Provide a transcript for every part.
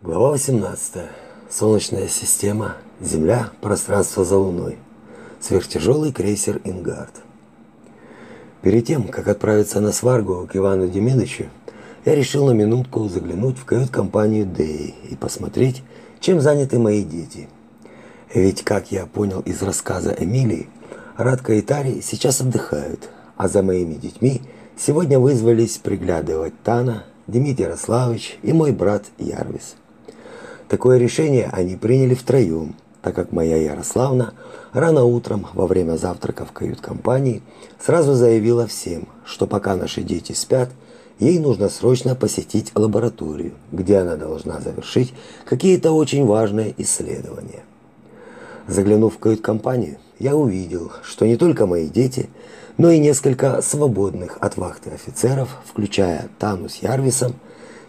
Глава 18. Солнечная система, Земля, пространство за Луной. Сверхтяжелый крейсер «Ингард». Перед тем, как отправиться на сваргу к Ивану Демидовичу, я решил на минутку заглянуть в кают-компанию Деи и посмотреть, чем заняты мои дети. Ведь, как я понял из рассказа Эмилии, Радка и Тари сейчас отдыхают, а за моими детьми сегодня вызвались приглядывать Тана, Дмитрий Ярославович и мой брат Ярвис. Такое решение они приняли втроем, так как моя Ярославна рано утром во время завтрака в кают-компании сразу заявила всем, что пока наши дети спят, ей нужно срочно посетить лабораторию, где она должна завершить какие-то очень важные исследования. Заглянув в кают-компанию, я увидел, что не только мои дети, но и несколько свободных от вахты офицеров, включая Тану с Ярвисом,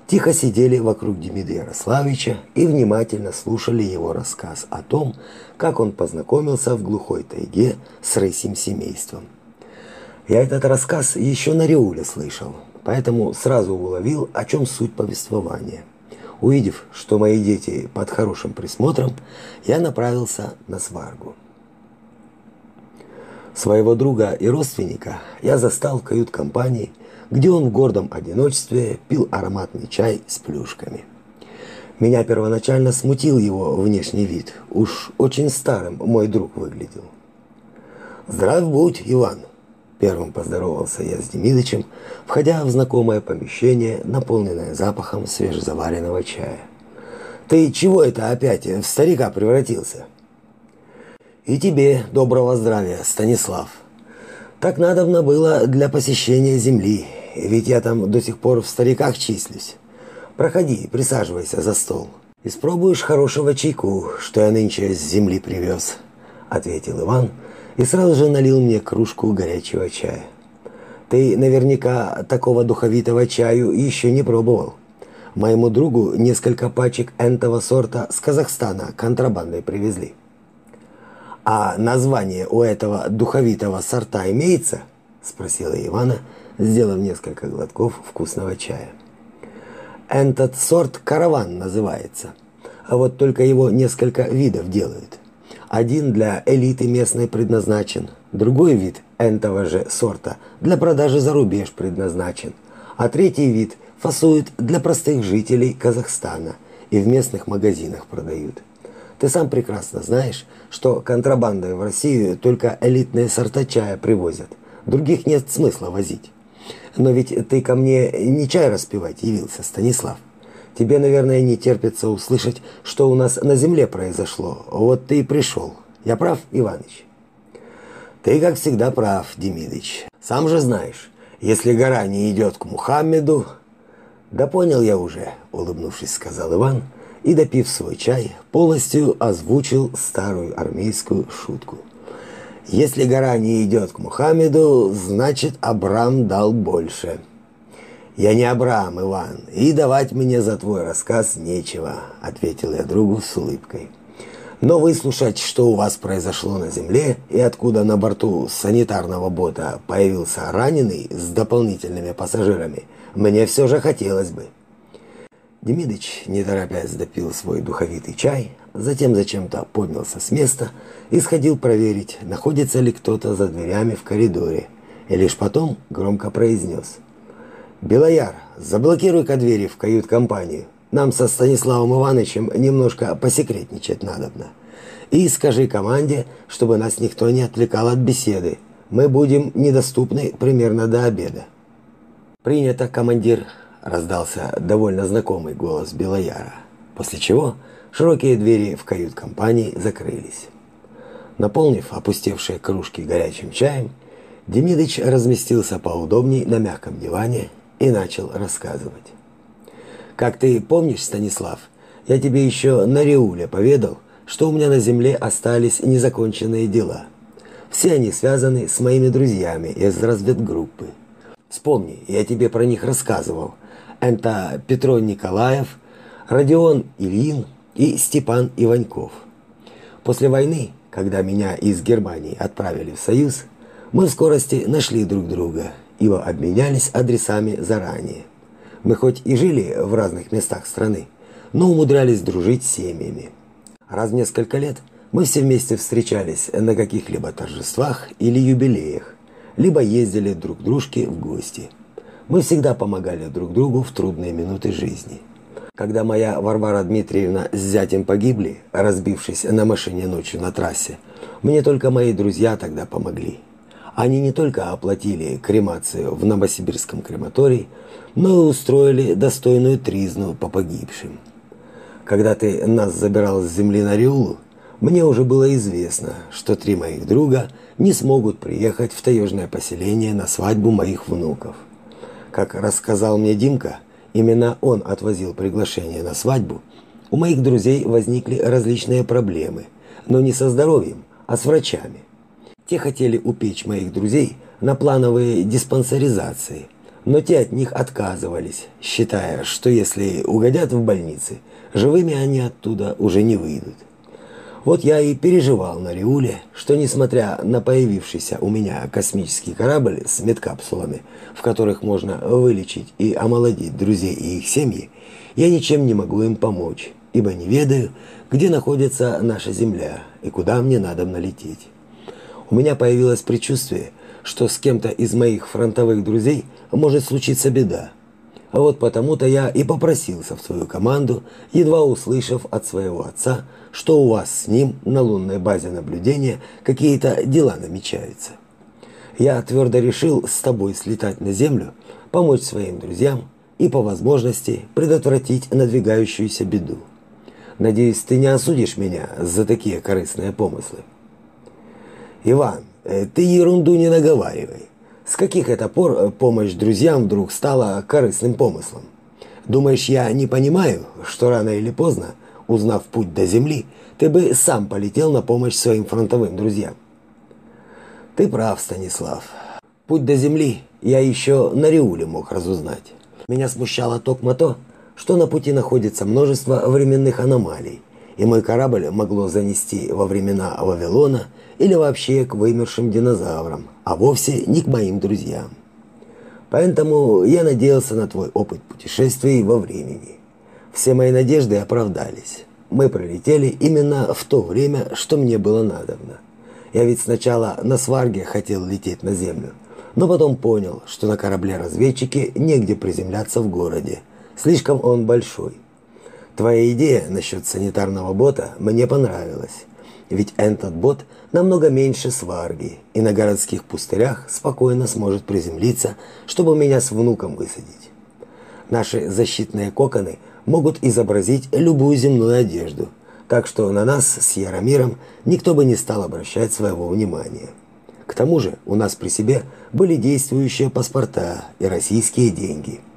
тихо сидели вокруг Демида Ярославича и внимательно слушали его рассказ о том, как он познакомился в глухой тайге с рысим семейством. Я этот рассказ еще на Реуле слышал, поэтому сразу уловил, о чем суть повествования. Увидев, что мои дети под хорошим присмотром, я направился на сваргу. Своего друга и родственника я застал в кают-компании – где он в гордом одиночестве пил ароматный чай с плюшками. Меня первоначально смутил его внешний вид. Уж очень старым мой друг выглядел. «Здрав будь, Иван!» Первым поздоровался я с Демидычем, входя в знакомое помещение, наполненное запахом свежезаваренного чая. «Ты чего это опять в старика превратился?» «И тебе доброго здравия, Станислав!» Так надобно было для посещения земли, ведь я там до сих пор в стариках числюсь. Проходи, присаживайся за стол. Испробуешь хорошего чайку, что я нынче с земли привез», — ответил Иван и сразу же налил мне кружку горячего чая. «Ты наверняка такого духовитого чаю еще не пробовал. Моему другу несколько пачек энтого сорта с Казахстана контрабандой привезли». «А название у этого духовитого сорта имеется?» – спросила Ивана, сделав несколько глотков вкусного чая. Этот сорт караван называется. А вот только его несколько видов делают. Один для элиты местной предназначен, другой вид этого же сорта для продажи за рубеж предназначен, а третий вид фасуют для простых жителей Казахстана и в местных магазинах продают. Ты сам прекрасно знаешь, что контрабандой в Россию только элитные сорта чая привозят. Других нет смысла возить. Но ведь ты ко мне не чай распивать явился, Станислав. Тебе, наверное, не терпится услышать, что у нас на земле произошло. Вот ты и пришел. Я прав, Иваныч? Ты, как всегда, прав, Демидыч. Сам же знаешь, если гора не идет к Мухаммеду... Да понял я уже, улыбнувшись, сказал Иван, и, допив свой чай, полностью озвучил старую армейскую шутку. Если гора не идет к Мухаммеду, значит, Абрам дал больше. Я не Абрам, Иван, и давать мне за твой рассказ нечего, ответил я другу с улыбкой. Но выслушать, что у вас произошло на земле и откуда на борту санитарного бота появился раненый с дополнительными пассажирами, мне все же хотелось бы. Демидыч, не торопясь, допил свой духовитый чай, затем зачем-то поднялся с места и сходил проверить, находится ли кто-то за дверями в коридоре, и лишь потом громко произнес. «Белояр, заблокируй-ка двери в кают-компанию. Нам со Станиславом Ивановичем немножко посекретничать надобно. И скажи команде, чтобы нас никто не отвлекал от беседы. Мы будем недоступны примерно до обеда». «Принято, командир», – раздался довольно знакомый голос Белояра, после чего – Широкие двери в кают-компании закрылись. Наполнив опустевшие кружки горячим чаем, Демидыч разместился поудобней на мягком диване и начал рассказывать. «Как ты помнишь, Станислав, я тебе еще на Реуле поведал, что у меня на земле остались незаконченные дела. Все они связаны с моими друзьями из разведгруппы. Вспомни, я тебе про них рассказывал. Это Петро Николаев, Родион Ильин, и Степан Иваньков. После войны, когда меня из Германии отправили в Союз, мы в скорости нашли друг друга, ибо обменялись адресами заранее. Мы хоть и жили в разных местах страны, но умудрялись дружить семьями. Раз в несколько лет мы все вместе встречались на каких-либо торжествах или юбилеях, либо ездили друг к дружке в гости. Мы всегда помогали друг другу в трудные минуты жизни. Когда моя Варвара Дмитриевна с зятем погибли, разбившись на машине ночью на трассе, мне только мои друзья тогда помогли. Они не только оплатили кремацию в Новосибирском крематории, но и устроили достойную тризну по погибшим. Когда ты нас забирал с земли на Риулу, мне уже было известно, что три моих друга не смогут приехать в таежное поселение на свадьбу моих внуков. Как рассказал мне Димка, именно он отвозил приглашение на свадьбу, у моих друзей возникли различные проблемы, но не со здоровьем, а с врачами. Те хотели упечь моих друзей на плановые диспансеризации, но те от них отказывались, считая, что если угодят в больницы, живыми они оттуда уже не выйдут. Вот я и переживал на Риуле, что несмотря на появившийся у меня космический корабль с медкапсулами, в которых можно вылечить и омолодить друзей и их семьи, я ничем не могу им помочь, ибо не ведаю, где находится наша Земля и куда мне надо налететь. У меня появилось предчувствие, что с кем-то из моих фронтовых друзей может случиться беда. А вот потому-то я и попросился в свою команду, едва услышав от своего отца, что у вас с ним на лунной базе наблюдения какие-то дела намечаются. Я твердо решил с тобой слетать на землю, помочь своим друзьям и по возможности предотвратить надвигающуюся беду. Надеюсь, ты не осудишь меня за такие корыстные помыслы. Иван, э, ты ерунду не наговаривай. С каких это пор э, помощь друзьям вдруг стала корыстным помыслом? Думаешь, я не понимаю, что рано или поздно, узнав путь до земли, ты бы сам полетел на помощь своим фронтовым друзьям? Ты прав, Станислав. Путь до земли я еще на Риуле мог разузнать. Меня смущало токмо то, что на пути находится множество временных аномалий, и мой корабль могло занести во времена Вавилона или вообще к вымершим динозаврам, а вовсе не к моим друзьям. Поэтому я надеялся на твой опыт путешествий во времени. Все мои надежды оправдались. Мы пролетели именно в то время, что мне было надобно. Я ведь сначала на сварге хотел лететь на землю, но потом понял, что на корабле-разведчике негде приземляться в городе. Слишком он большой. Твоя идея насчет санитарного бота мне понравилась. Ведь этот бот намного меньше сварги и на городских пустырях спокойно сможет приземлиться, чтобы меня с внуком высадить. Наши защитные коконы могут изобразить любую земную одежду, так что на нас с Яромиром никто бы не стал обращать своего внимания. К тому же у нас при себе были действующие паспорта и российские деньги –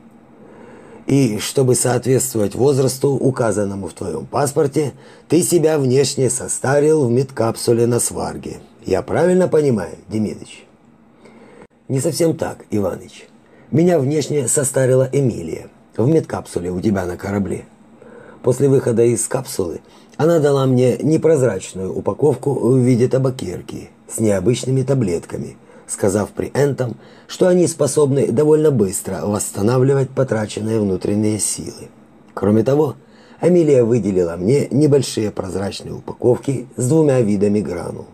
и чтобы соответствовать возрасту, указанному в твоем паспорте, ты себя внешне состарил в медкапсуле на сварге. Я правильно понимаю, Демидович? Не совсем так, Иваныч. Меня внешне состарила Эмилия в медкапсуле у тебя на корабле. После выхода из капсулы она дала мне непрозрачную упаковку в виде табакерки с необычными таблетками – сказав при этом, что они способны довольно быстро восстанавливать потраченные внутренние силы. Кроме того, Амилия выделила мне небольшие прозрачные упаковки с двумя видами гранул.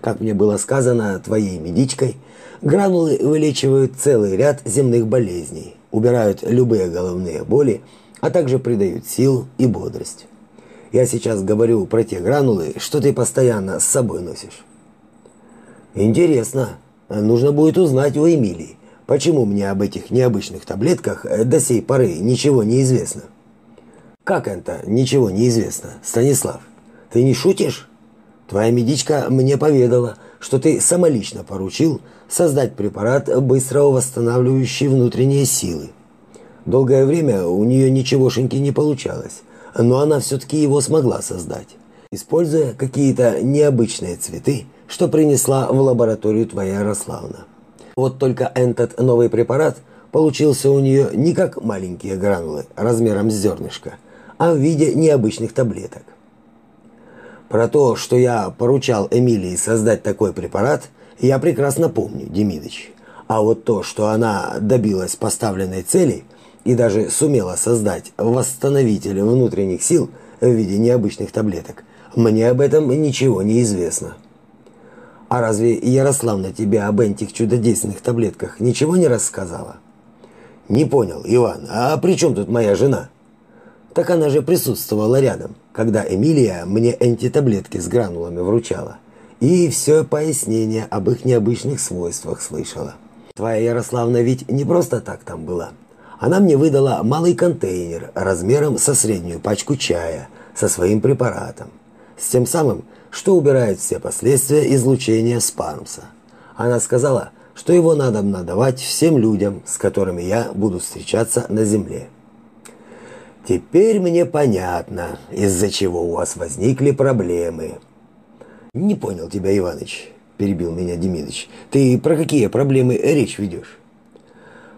Как мне было сказано твоей медичкой, гранулы вылечивают целый ряд земных болезней, убирают любые головные боли, а также придают силу и бодрость. Я сейчас говорю про те гранулы, что ты постоянно с собой носишь. Интересно, Нужно будет узнать у Эмилии, почему мне об этих необычных таблетках э, до сей поры ничего не известно. Как это ничего не известно, Станислав? Ты не шутишь? Твоя медичка мне поведала, что ты самолично поручил создать препарат, быстро восстанавливающий внутренние силы. Долгое время у нее ничегошеньки не получалось, но она все-таки его смогла создать, используя какие-то необычные цветы, что принесла в лабораторию твоя Ярославна. Вот только этот новый препарат получился у нее не как маленькие гранулы размером с зернышко, а в виде необычных таблеток. Про то, что я поручал Эмилии создать такой препарат, я прекрасно помню, Демидыч. А вот то, что она добилась поставленной цели, и даже сумела создать восстановитель внутренних сил в виде необычных таблеток, мне об этом ничего не известно. А разве Ярославна тебе об этих чудодейственных таблетках ничего не рассказала? Не понял, Иван, а при чем тут моя жена? Так она же присутствовала рядом, когда Эмилия мне антитаблетки с гранулами вручала. И все пояснение об их необычных свойствах слышала. Твоя Ярославна ведь не просто так там была. Она мне выдала малый контейнер размером со среднюю пачку чая со своим препаратом. С тем самым, что убирает все последствия излучения спармса. Она сказала, что его надо надавать всем людям, с которыми я буду встречаться на земле. Теперь мне понятно, из-за чего у вас возникли проблемы. Не понял тебя, Иваныч, перебил меня Демидович. Ты про какие проблемы речь ведешь?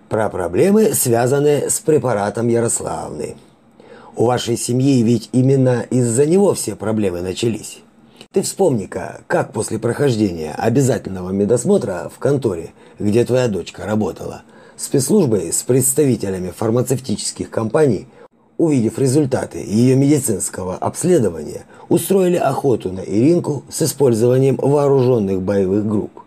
Про проблемы, связанные с препаратом Ярославны. У вашей семьи ведь именно из-за него все проблемы начались. Ты вспомни-ка, как после прохождения обязательного медосмотра в конторе, где твоя дочка работала, спецслужбы с представителями фармацевтических компаний, увидев результаты ее медицинского обследования, устроили охоту на Иринку с использованием вооруженных боевых групп.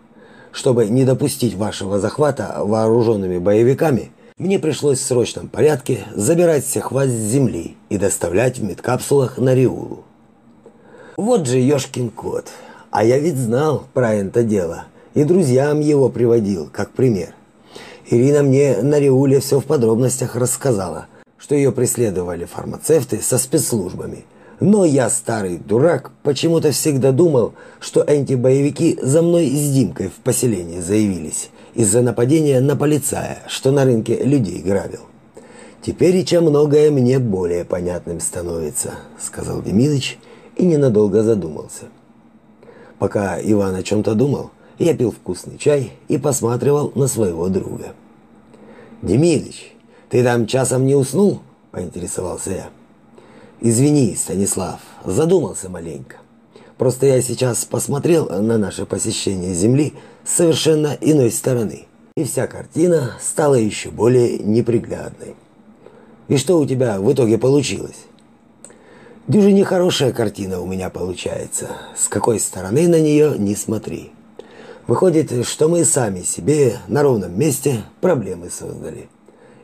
Чтобы не допустить вашего захвата вооруженными боевиками, мне пришлось в срочном порядке забирать всех вас с земли и доставлять в медкапсулах на Риулу. Вот же ёшкин кот. А я ведь знал про это дело и друзьям его приводил как пример. Ирина мне на Риуле все в подробностях рассказала, что ее преследовали фармацевты со спецслужбами. Но я, старый дурак, почему-то всегда думал, что антибоевики за мной с Димкой в поселении заявились из-за нападения на полицая, что на рынке людей грабил. Теперь и чем многое мне более понятным становится, сказал Демидыч и ненадолго задумался. Пока Иван о чем-то думал, я пил вкусный чай и посматривал на своего друга. «Демидыч, ты там часом не уснул?» – поинтересовался я. «Извини, Станислав, задумался маленько. Просто я сейчас посмотрел на наше посещение Земли с совершенно иной стороны, и вся картина стала еще более неприглядной. И что у тебя в итоге получилось?» Дюже нехорошая картина у меня получается. С какой стороны на нее не смотри. Выходит, что мы сами себе на ровном месте проблемы создали.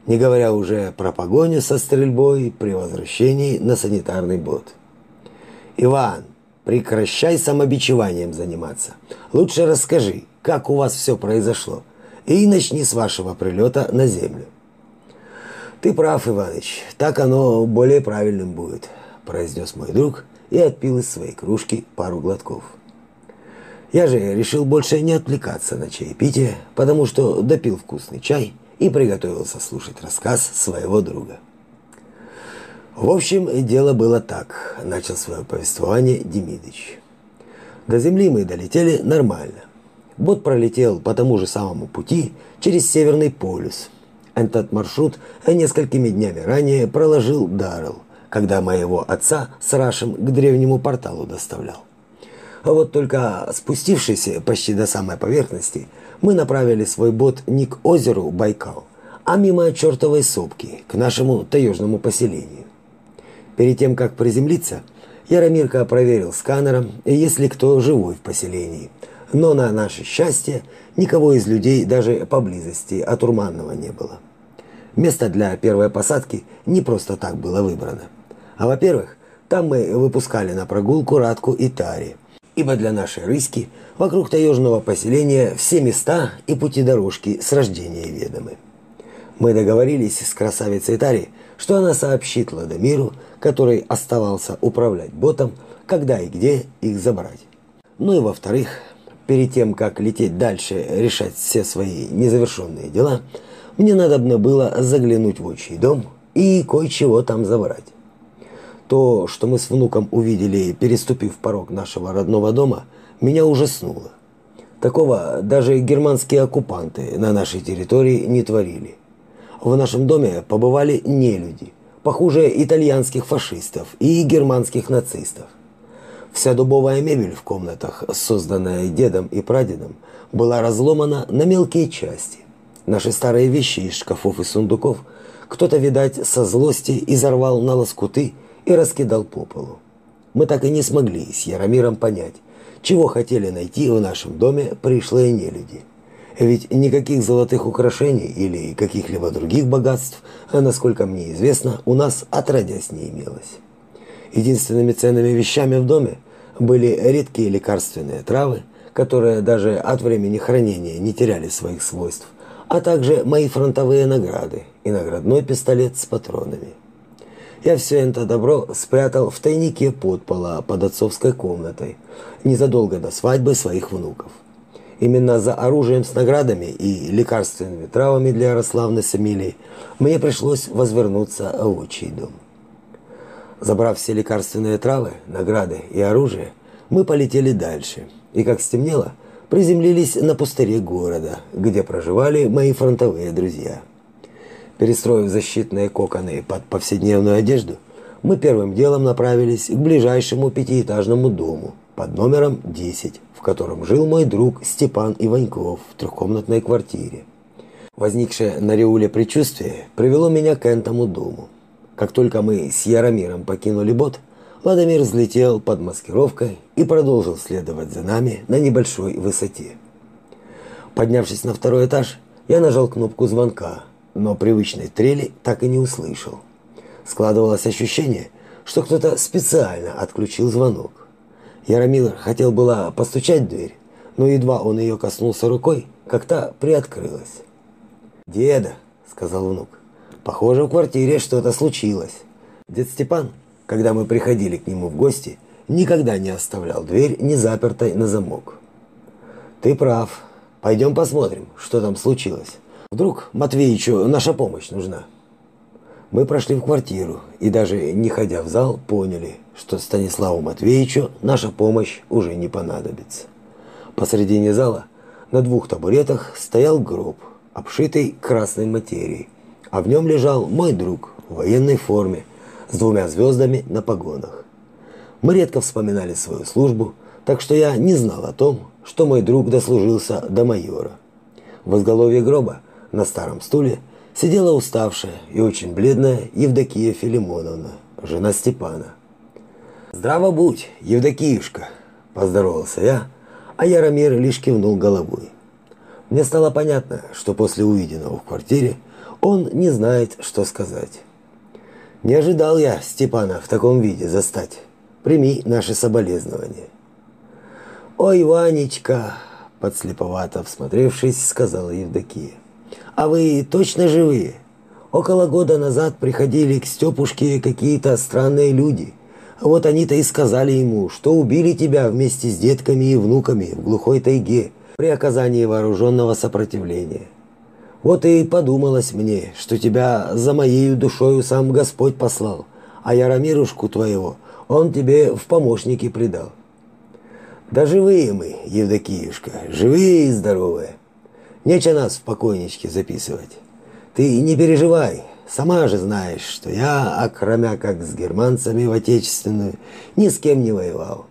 Не говоря уже про погоню со стрельбой при возвращении на санитарный бот. Иван, прекращай самобичеванием заниматься. Лучше расскажи, как у вас все произошло. И начни с вашего прилета на землю. Ты прав, Иваныч. Так оно более правильным будет произнес мой друг и отпил из своей кружки пару глотков. Я же решил больше не отвлекаться на чаепитие, потому что допил вкусный чай и приготовился слушать рассказ своего друга. В общем, дело было так, начал свое повествование Демидыч. До земли мы долетели нормально. Бот пролетел по тому же самому пути через Северный полюс. Этот маршрут несколькими днями ранее проложил Даррелл, когда моего отца с Рашем к древнему порталу доставлял. А вот только спустившись почти до самой поверхности, мы направили свой бот не к озеру Байкал, а мимо чертовой сопки, к нашему таежному поселению. Перед тем, как приземлиться, Яромирка проверил сканером, есть ли кто живой в поселении. Но на наше счастье, никого из людей даже поблизости от Урманного не было. Место для первой посадки не просто так было выбрано. А во-первых, там мы выпускали на прогулку Радку и Тари. Ибо для нашей рыски вокруг таежного поселения все места и пути дорожки с рождения ведомы. Мы договорились с красавицей Тари, что она сообщит Ладомиру, который оставался управлять ботом, когда и где их забрать. Ну и во-вторых, перед тем, как лететь дальше, решать все свои незавершенные дела, мне надобно было заглянуть в отчий дом и кое-чего там забрать. То, что мы с внуком увидели, переступив порог нашего родного дома, меня ужаснуло. Такого даже германские оккупанты на нашей территории не творили. В нашем доме побывали не люди, похуже итальянских фашистов и германских нацистов. Вся дубовая мебель в комнатах, созданная дедом и прадедом, была разломана на мелкие части. Наши старые вещи из шкафов и сундуков кто-то, видать, со злости изорвал на лоскуты и раскидал по полу. Мы так и не смогли с Яромиром понять, чего хотели найти в нашем доме пришлые нелюди. Ведь никаких золотых украшений или каких-либо других богатств, насколько мне известно, у нас отродясь не имелось. Единственными ценными вещами в доме были редкие лекарственные травы, которые даже от времени хранения не теряли своих свойств, а также мои фронтовые награды и наградной пистолет с патронами. Я все это добро спрятал в тайнике под пола под отцовской комнатой, незадолго до свадьбы своих внуков. Именно за оружием с наградами и лекарственными травами для Ярославны с мне пришлось возвернуться в отчий дом. Забрав все лекарственные травы, награды и оружие, мы полетели дальше. И как стемнело, приземлились на пустыре города, где проживали мои фронтовые друзья. Перестроив защитные коконы под повседневную одежду, мы первым делом направились к ближайшему пятиэтажному дому под номером 10, в котором жил мой друг Степан Иваньков в трехкомнатной квартире. Возникшее на Реуле предчувствие привело меня к этому дому. Как только мы с Яромиром покинули бот, Владимир взлетел под маскировкой и продолжил следовать за нами на небольшой высоте. Поднявшись на второй этаж, я нажал кнопку звонка, но привычной трели так и не услышал. Складывалось ощущение, что кто-то специально отключил звонок. Яромир хотел было постучать в дверь, но едва он ее коснулся рукой, как та приоткрылась. «Деда», — сказал внук, Похоже, в квартире что-то случилось. Дед Степан, когда мы приходили к нему в гости, никогда не оставлял дверь не запертой на замок. Ты прав. Пойдем посмотрим, что там случилось. Вдруг Матвеичу наша помощь нужна. Мы прошли в квартиру и даже не ходя в зал, поняли, что Станиславу Матвеевичу наша помощь уже не понадобится. Посредине зала на двух табуретах стоял гроб, обшитый красной материей, а в нем лежал мой друг в военной форме с двумя звездами на погонах. Мы редко вспоминали свою службу, так что я не знал о том, что мой друг дослужился до майора. В изголовье гроба на старом стуле сидела уставшая и очень бледная Евдокия Филимоновна, жена Степана. «Здраво будь, Евдокиюшка!» – поздоровался я, а Яромир лишь кивнул головой. Мне стало понятно, что после увиденного в квартире – он не знает, что сказать. Не ожидал я Степана в таком виде застать. Прими наши соболезнования. Ой, Ванечка, подслеповато всмотревшись, сказала Евдокия. А вы точно живые? Около года назад приходили к Степушке какие-то странные люди. Вот они-то и сказали ему, что убили тебя вместе с детками и внуками в глухой тайге при оказании вооруженного сопротивления. Вот и подумалось мне, что тебя за моей душою сам Господь послал, а Яромирушку твоего он тебе в помощники придал. Да живые мы, Евдокиюшка, живые и здоровые. Нечего нас в покойничке записывать. Ты не переживай, сама же знаешь, что я, окромя как с германцами в отечественную, ни с кем не воевал.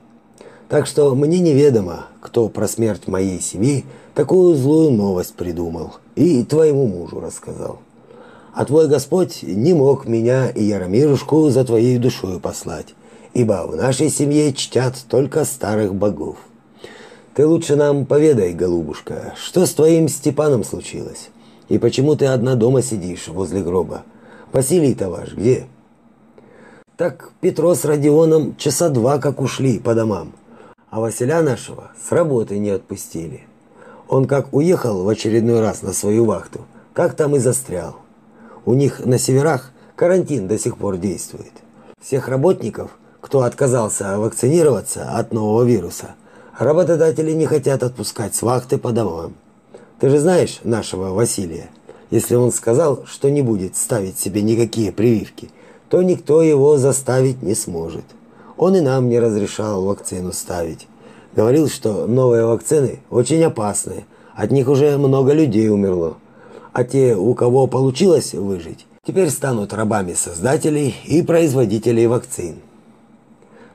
Так что мне неведомо, кто про смерть моей семьи такую злую новость придумал и твоему мужу рассказал. А твой Господь не мог меня и Яромирушку за твоей душою послать, ибо в нашей семье чтят только старых богов. Ты лучше нам поведай, голубушка, что с твоим Степаном случилось? И почему ты одна дома сидишь возле гроба? Василий-то ваш где? Так Петро с Родионом часа два как ушли по домам, а Василя нашего с работы не отпустили. Он как уехал в очередной раз на свою вахту, как там и застрял. У них на северах карантин до сих пор действует. Всех работников, кто отказался вакцинироваться от нового вируса, работодатели не хотят отпускать с вахты по домам. Ты же знаешь нашего Василия. Если он сказал, что не будет ставить себе никакие прививки, то никто его заставить не сможет. Он и нам не разрешал вакцину ставить. Говорил, что новые вакцины очень опасные. От них уже много людей умерло. А те, у кого получилось выжить, теперь станут рабами создателей и производителей вакцин.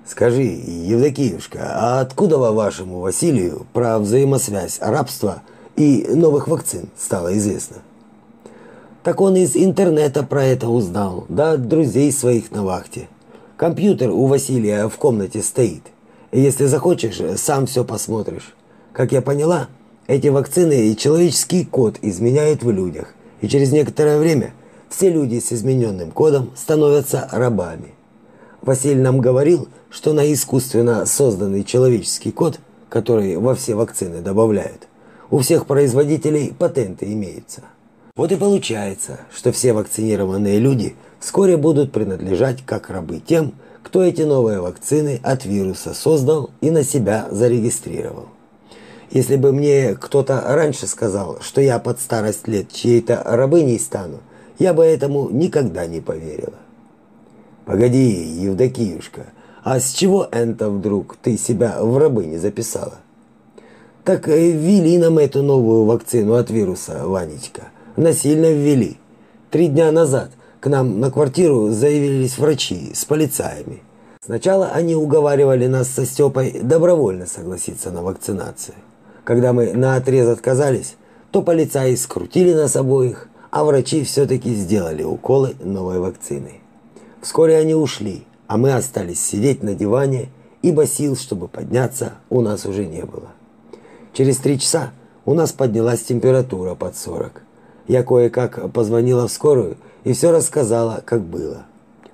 Скажи, Евдокиюшка, а откуда вашему Василию про взаимосвязь рабства и новых вакцин стало известно? Так он из интернета про это узнал, да от друзей своих на вахте. Компьютер у Василия в комнате стоит. Если захочешь, сам все посмотришь. Как я поняла, эти вакцины и человеческий код изменяют в людях. И через некоторое время все люди с измененным кодом становятся рабами. Василий нам говорил, что на искусственно созданный человеческий код, который во все вакцины добавляют, у всех производителей патенты имеются. Вот и получается, что все вакцинированные люди вскоре будут принадлежать как рабы тем, кто эти новые вакцины от вируса создал и на себя зарегистрировал. Если бы мне кто-то раньше сказал, что я под старость лет чьей-то рабыней стану, я бы этому никогда не поверила. Погоди, Евдокиюшка, а с чего это вдруг ты себя в рабыни записала? Так э, ввели нам эту новую вакцину от вируса, Ванечка. Насильно ввели. Три дня назад к нам на квартиру заявились врачи с полицаями. Сначала они уговаривали нас со Степой добровольно согласиться на вакцинацию. Когда мы на отрез отказались, то полицаи скрутили нас обоих, а врачи все-таки сделали уколы новой вакциной. Вскоре они ушли, а мы остались сидеть на диване, ибо сил, чтобы подняться, у нас уже не было. Через три часа у нас поднялась температура под 40. Я кое-как позвонила в скорую и все рассказала, как было.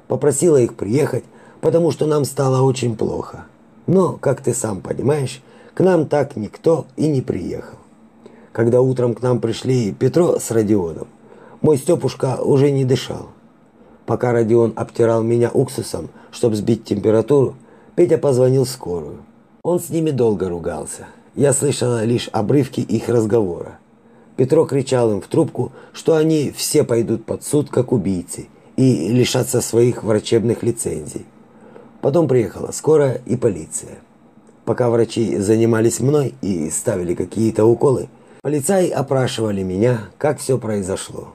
Попросила их приехать, потому что нам стало очень плохо. Но, как ты сам понимаешь, к нам так никто и не приехал. Когда утром к нам пришли Петро с Родионом, мой Степушка уже не дышал. Пока Родион обтирал меня уксусом, чтобы сбить температуру, Петя позвонил скорую. Он с ними долго ругался. Я слышала лишь обрывки их разговора. Петро кричал им в трубку, что они все пойдут под суд как убийцы и лишатся своих врачебных лицензий. Потом приехала скорая и полиция. Пока врачи занимались мной и ставили какие-то уколы, полицаи опрашивали меня, как все произошло.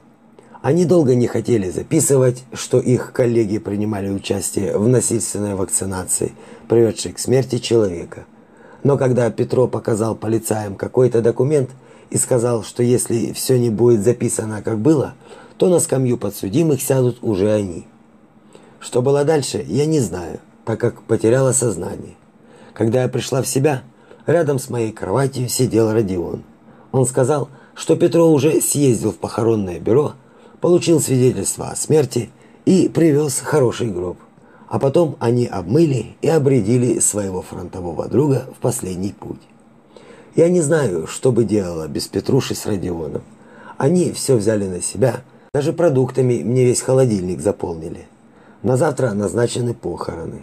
Они долго не хотели записывать, что их коллеги принимали участие в насильственной вакцинации, приведшей к смерти человека. Но когда Петро показал полицаям какой-то документ и сказал, что если все не будет записано, как было, то на скамью подсудимых сядут уже они. Что было дальше, я не знаю, так как потеряла сознание. Когда я пришла в себя, рядом с моей кроватью сидел Родион. Он сказал, что Петро уже съездил в похоронное бюро, получил свидетельство о смерти и привез хороший гроб. А потом они обмыли и обредили своего фронтового друга в последний путь. Я не знаю, что бы делала без Петруши с Родионом. Они все взяли на себя, даже продуктами мне весь холодильник заполнили. На завтра назначены похороны.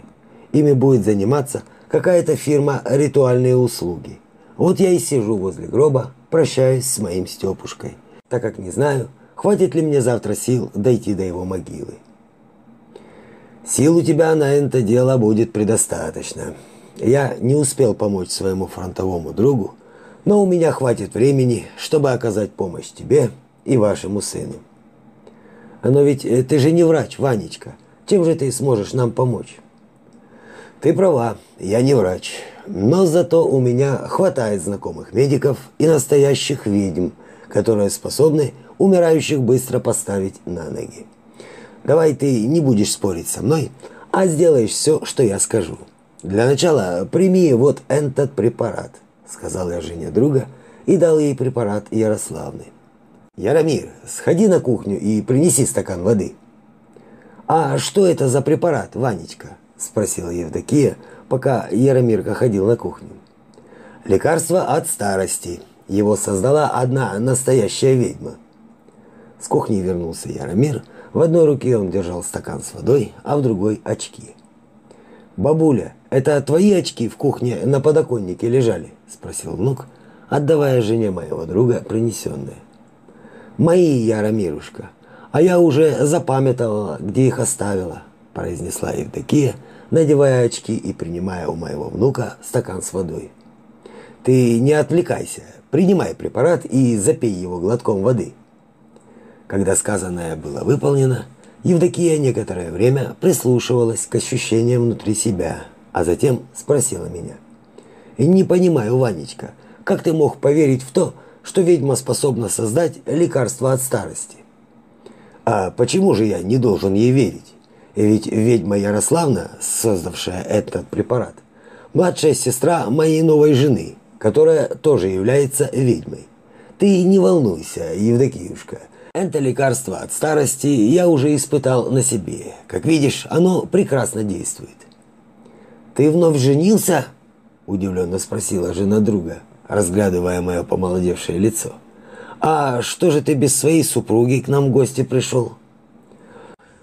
Ими будет заниматься какая-то фирма «Ритуальные услуги». Вот я и сижу возле гроба, прощаюсь с моим Степушкой, так как не знаю, Хватит ли мне завтра сил дойти до его могилы? Сил у тебя на это дело будет предостаточно. Я не успел помочь своему фронтовому другу, но у меня хватит времени, чтобы оказать помощь тебе и вашему сыну. Но ведь э, ты же не врач, Ванечка. Чем же ты сможешь нам помочь? Ты права, я не врач, но зато у меня хватает знакомых медиков и настоящих ведьм, которые способны умирающих быстро поставить на ноги. Давай ты не будешь спорить со мной, а сделаешь все, что я скажу. Для начала прими вот этот препарат, сказал я жене друга и дал ей препарат Ярославны. Яромир, сходи на кухню и принеси стакан воды. А что это за препарат, Ванечка? спросила Евдокия, пока Яромирка ходил на кухню. Лекарство от старости. Его создала одна настоящая ведьма. С кухни вернулся Яромир. В одной руке он держал стакан с водой, а в другой очки. Бабуля, это твои очки в кухне на подоконнике лежали, спросил внук, отдавая жене моего друга принесенные. Мои, Яромирушка, а я уже запамятовала, где их оставила, произнесла Евдокия, надевая очки и принимая у моего внука стакан с водой. Ты не отвлекайся, принимай препарат и запей его глотком воды. Когда сказанное было выполнено, Евдокия некоторое время прислушивалась к ощущениям внутри себя, а затем спросила меня. «Не понимаю, Ванечка, как ты мог поверить в то, что ведьма способна создать лекарство от старости?» А почему же я не должен ей верить? Ведь ведьма Ярославна, создавшая этот препарат, младшая сестра моей новой жены, которая тоже является ведьмой. Ты не волнуйся, Евдокиюшка. Это лекарство от старости я уже испытал на себе. Как видишь, оно прекрасно действует. Ты вновь женился? удивленно спросила жена друга, разглядывая мое помолодевшее лицо. А что же ты без своей супруги к нам в гости пришел?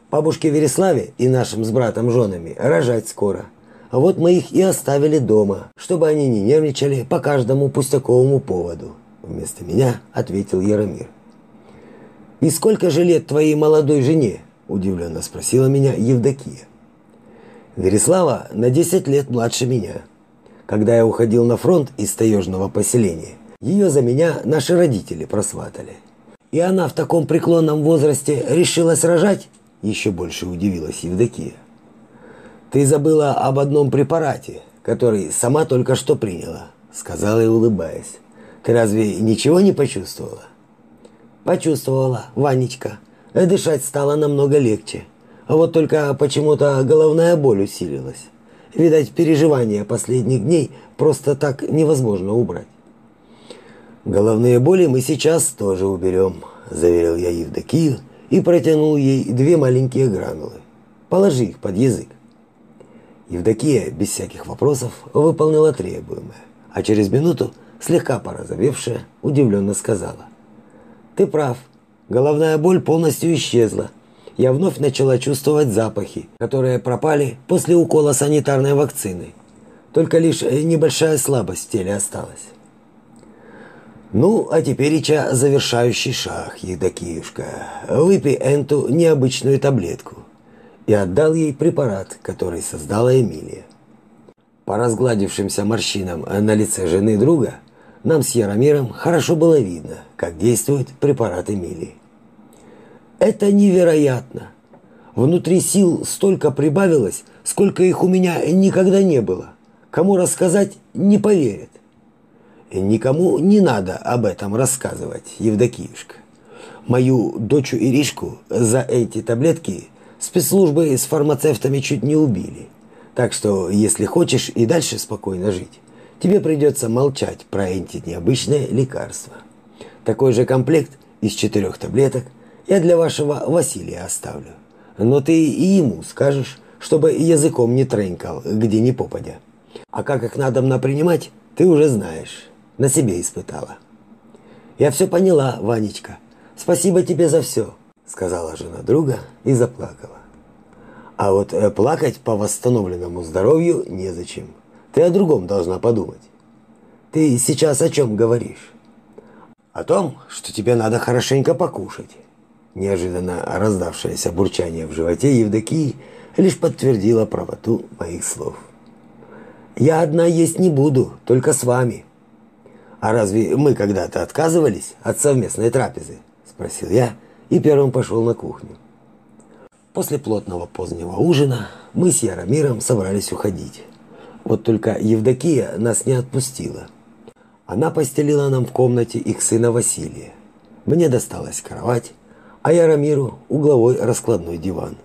Бабушке Вереславе и нашим с братом женами рожать скоро. А вот мы их и оставили дома, чтобы они не нервничали по каждому пустяковому поводу. Вместо меня ответил Яромир. «И сколько же лет твоей молодой жене?» – удивленно спросила меня Евдокия. Вереслава на 10 лет младше меня. Когда я уходил на фронт из таежного поселения, ее за меня наши родители просватали. И она в таком преклонном возрасте решилась рожать? Еще больше удивилась Евдокия. Ты забыла об одном препарате, который сама только что приняла, сказала и улыбаясь. Ты разве ничего не почувствовала? Почувствовала, Ванечка. Дышать стало намного легче. А вот только почему-то головная боль усилилась. Видать, переживания последних дней просто так невозможно убрать. Головные боли мы сейчас тоже уберем, заверил я Евдокию и протянул ей две маленькие гранулы. Положи их под язык. Евдокия без всяких вопросов выполнила требуемое, а через минуту, слегка порозовевшая, удивленно сказала. «Ты прав. Головная боль полностью исчезла. Я вновь начала чувствовать запахи, которые пропали после укола санитарной вакцины. Только лишь небольшая слабость в теле осталась». «Ну, а теперь Ича завершающий шаг, Евдокиюшка. Выпей эту необычную таблетку и отдал ей препарат, который создала Эмилия. По разгладившимся морщинам на лице жены друга, нам с Яромиром хорошо было видно, как действует препарат Эмилии. Это невероятно. Внутри сил столько прибавилось, сколько их у меня никогда не было. Кому рассказать, не поверят. Никому не надо об этом рассказывать, Евдокиюшка. Мою дочь Иришку за эти таблетки Спецслужбы с фармацевтами чуть не убили. Так что, если хочешь и дальше спокойно жить, тебе придется молчать про эти необычные лекарства. Такой же комплект из четырех таблеток я для вашего Василия оставлю. Но ты и ему скажешь, чтобы языком не тренькал, где ни попадя. А как их надо принимать, ты уже знаешь. На себе испытала. Я все поняла, Ванечка. Спасибо тебе за все сказала жена друга и заплакала. А вот э, плакать по восстановленному здоровью незачем. Ты о другом должна подумать. Ты сейчас о чем говоришь? О том, что тебе надо хорошенько покушать. Неожиданно раздавшееся бурчание в животе Евдокии лишь подтвердило правоту моих слов. Я одна есть не буду, только с вами. А разве мы когда-то отказывались от совместной трапезы? спросил я и первым пошел на кухню. После плотного позднего ужина мы с Яромиром собрались уходить. Вот только Евдокия нас не отпустила. Она постелила нам в комнате их сына Василия. Мне досталась кровать, а Яромиру угловой раскладной диван.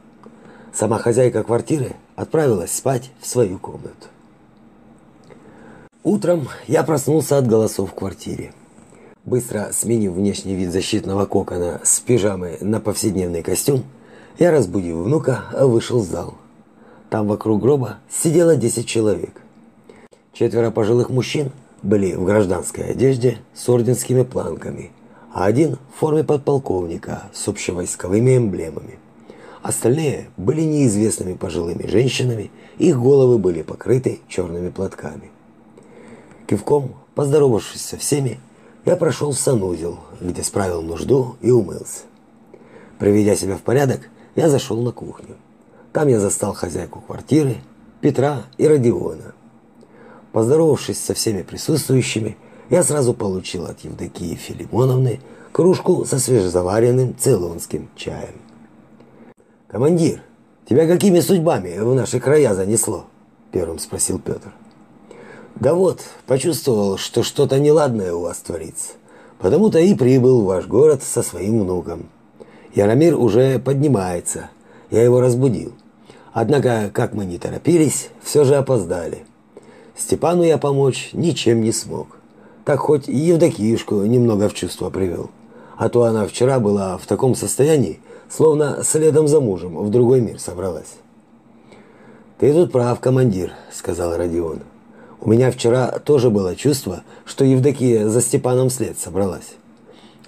Сама хозяйка квартиры отправилась спать в свою комнату. Утром я проснулся от голосов в квартире. Быстро сменив внешний вид защитного кокона с пижамы на повседневный костюм, я, разбудив внука, вышел в зал. Там вокруг гроба сидело 10 человек. Четверо пожилых мужчин были в гражданской одежде с орденскими планками, а один в форме подполковника с общевойсковыми эмблемами. Остальные были неизвестными пожилыми женщинами, их головы были покрыты черными платками. Кивком, поздоровавшись со всеми, я прошел в санузел, где справил нужду и умылся. Приведя себя в порядок, я зашел на кухню. Там я застал хозяйку квартиры, Петра и Родиона. Поздоровавшись со всеми присутствующими, я сразу получил от Евдокии Филимоновны кружку со свежезаваренным цейлонским чаем. «Командир, тебя какими судьбами в наши края занесло?» – первым спросил Петр. Да вот, почувствовал, что что-то неладное у вас творится. Потому-то и прибыл в ваш город со своим внуком. Яромир уже поднимается. Я его разбудил. Однако, как мы не торопились, все же опоздали. Степану я помочь ничем не смог. Так хоть Евдокиюшку немного в чувство привел. А то она вчера была в таком состоянии, словно следом за мужем в другой мир собралась. «Ты тут прав, командир», — сказал Родион. «У меня вчера тоже было чувство, что Евдокия за Степаном след собралась.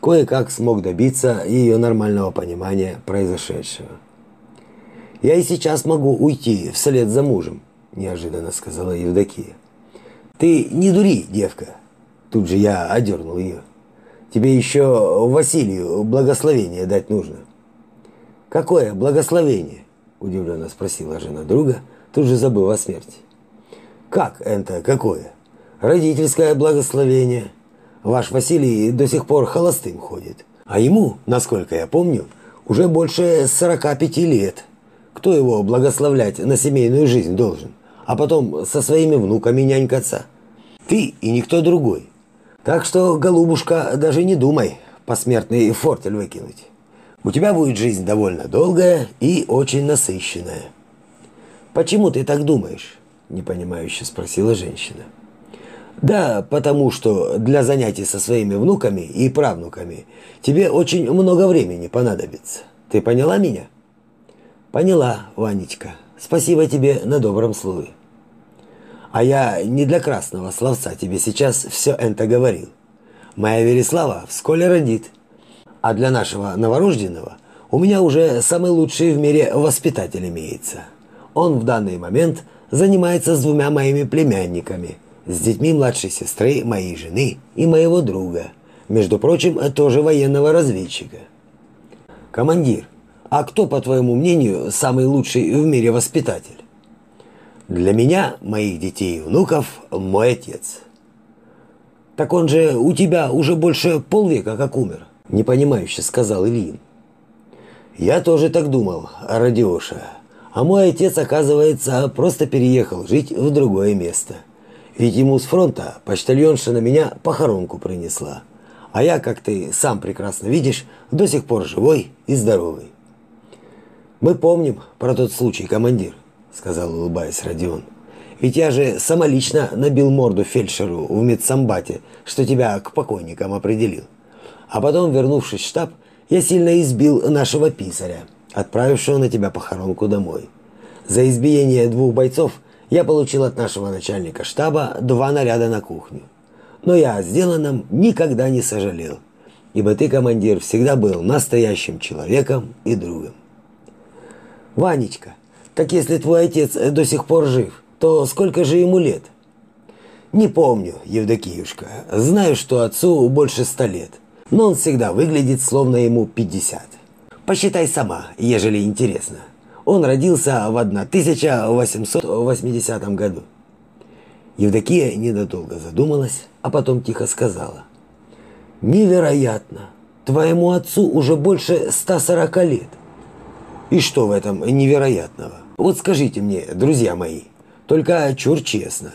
Кое-как смог добиться ее нормального понимания произошедшего». «Я и сейчас могу уйти вслед за мужем», – неожиданно сказала Евдокия. «Ты не дури, девка!» Тут же я одернул ее. «Тебе еще Василию благословение дать нужно». «Какое благословение?» – удивленно спросила жена друга, тут же забыв о смерти. «Как это какое? Родительское благословение. Ваш Василий до сих пор холостым ходит, а ему, насколько я помню, уже больше 45 лет» Кто его благословлять на семейную жизнь должен? А потом со своими внуками нянькаться? Ты и никто другой. Так что, голубушка, даже не думай посмертный фортель выкинуть. У тебя будет жизнь довольно долгая и очень насыщенная. Почему ты так думаешь? непонимающе спросила женщина. Да, потому что для занятий со своими внуками и правнуками тебе очень много времени понадобится. Ты поняла меня? Поняла, Ванечка. Спасибо тебе на добром слове. А я не для красного словца тебе сейчас все это говорил. Моя Вереслава вскоре родит. А для нашего новорожденного у меня уже самый лучший в мире воспитатель имеется. Он в данный момент занимается с двумя моими племянниками, с детьми младшей сестры моей жены и моего друга, между прочим, тоже военного разведчика. Командир, а кто, по твоему мнению, самый лучший в мире воспитатель? Для меня, моих детей и внуков, мой отец. Так он же у тебя уже больше полвека как умер, непонимающе сказал Ильин. Я тоже так думал, Радиоша. А мой отец, оказывается, просто переехал жить в другое место. Ведь ему с фронта почтальонша на меня похоронку принесла. А я, как ты сам прекрасно видишь, до сих пор живой и здоровый. Мы помним про тот случай, командир, сказал улыбаясь Родион. Ведь я же самолично набил морду фельдшеру в медсамбате, что тебя к покойникам определил. А потом, вернувшись в штаб, я сильно избил нашего писаря, отправившего на тебя похоронку домой. За избиение двух бойцов я получил от нашего начальника штаба два наряда на кухню. Но я о сделанном никогда не сожалел, ибо ты, командир, всегда был настоящим человеком и другом. Ванечка, так если твой отец до сих пор жив, то сколько же ему лет? Не помню, Евдокиюшка. Знаю, что отцу больше ста лет, но он всегда выглядит, словно ему пятьдесят. Посчитай сама, ежели интересно. Он родился в 1880 году. Евдокия недолго задумалась, а потом тихо сказала. «Невероятно! Твоему отцу уже больше 140 лет. И что в этом невероятного? Вот скажите мне, друзья мои, только чур честно.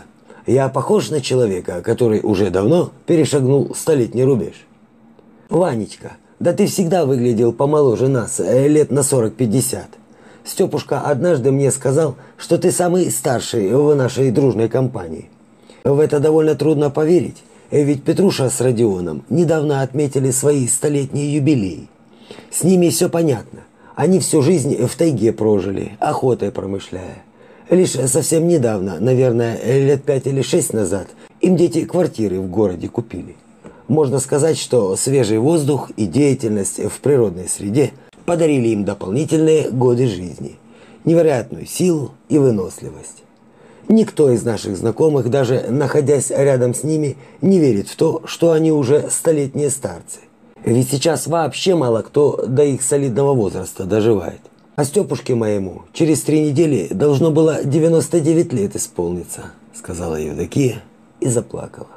Я похож на человека, который уже давно перешагнул столетний рубеж? Ванечка, да ты всегда выглядел помоложе нас, э, лет на 40-50. Степушка однажды мне сказал, что ты самый старший в нашей дружной компании. В это довольно трудно поверить, ведь Петруша с Родионом недавно отметили свои столетние юбилеи. С ними все понятно. Они всю жизнь в тайге прожили, охотой промышляя. Лишь совсем недавно, наверное, лет пять или шесть назад, им дети квартиры в городе купили. Можно сказать, что свежий воздух и деятельность в природной среде подарили им дополнительные годы жизни, невероятную силу и выносливость. Никто из наших знакомых, даже находясь рядом с ними, не верит в то, что они уже столетние старцы. Ведь сейчас вообще мало кто до их солидного возраста доживает. А Степушке моему через три недели должно было 99 лет исполниться, сказала Евдокия и заплакала.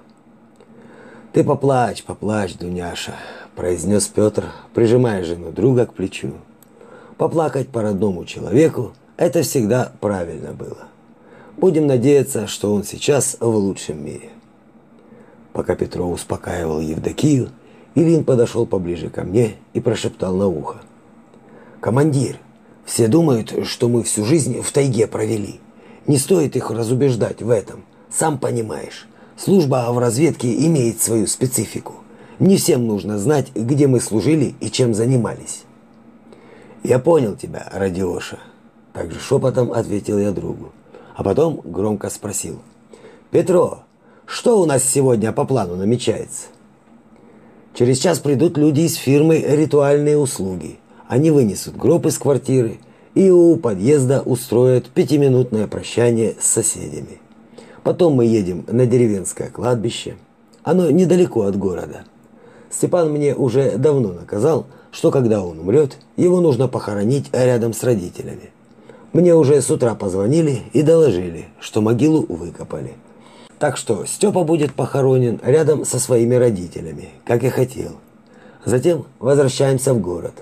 Ты поплачь, поплачь, Дуняша, произнес Петр, прижимая жену друга к плечу. Поплакать по родному человеку это всегда правильно было. Будем надеяться, что он сейчас в лучшем мире. Пока Петров успокаивал Евдокию, Ильин подошел поближе ко мне и прошептал на ухо. Командир, все думают, что мы всю жизнь в тайге провели. Не стоит их разубеждать в этом. Сам понимаешь, служба в разведке имеет свою специфику. Не всем нужно знать, где мы служили и чем занимались. Я понял тебя, Радиоша, также шепотом ответил я другу, а потом громко спросил: "Петро, что у нас сегодня по плану намечается?" Через час придут люди из фирмы Ритуальные услуги. Они вынесут гроб из квартиры и у подъезда устроят пятиминутное прощание с соседями. Потом мы едем на деревенское кладбище. Оно недалеко от города. Степан мне уже давно наказал, что когда он умрет, его нужно похоронить рядом с родителями. Мне уже с утра позвонили и доложили, что могилу выкопали. Так что Степа будет похоронен рядом со своими родителями, как и хотел. Затем возвращаемся в город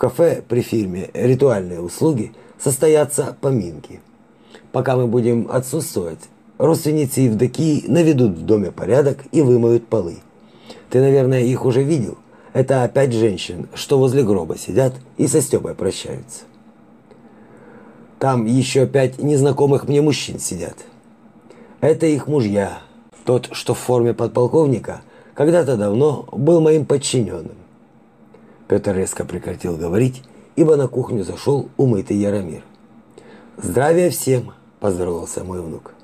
кафе при фирме «Ритуальные услуги» состоятся поминки. Пока мы будем отсутствовать, родственницы Евдокии наведут в доме порядок и вымоют полы. Ты, наверное, их уже видел. Это опять женщин, что возле гроба сидят и со Степой прощаются. Там еще пять незнакомых мне мужчин сидят. Это их мужья. Тот, что в форме подполковника, когда-то давно был моим подчиненным. Петр резко прекратил говорить, ибо на кухню зашел умытый Яромир. «Здравия всем!» – поздоровался мой внук.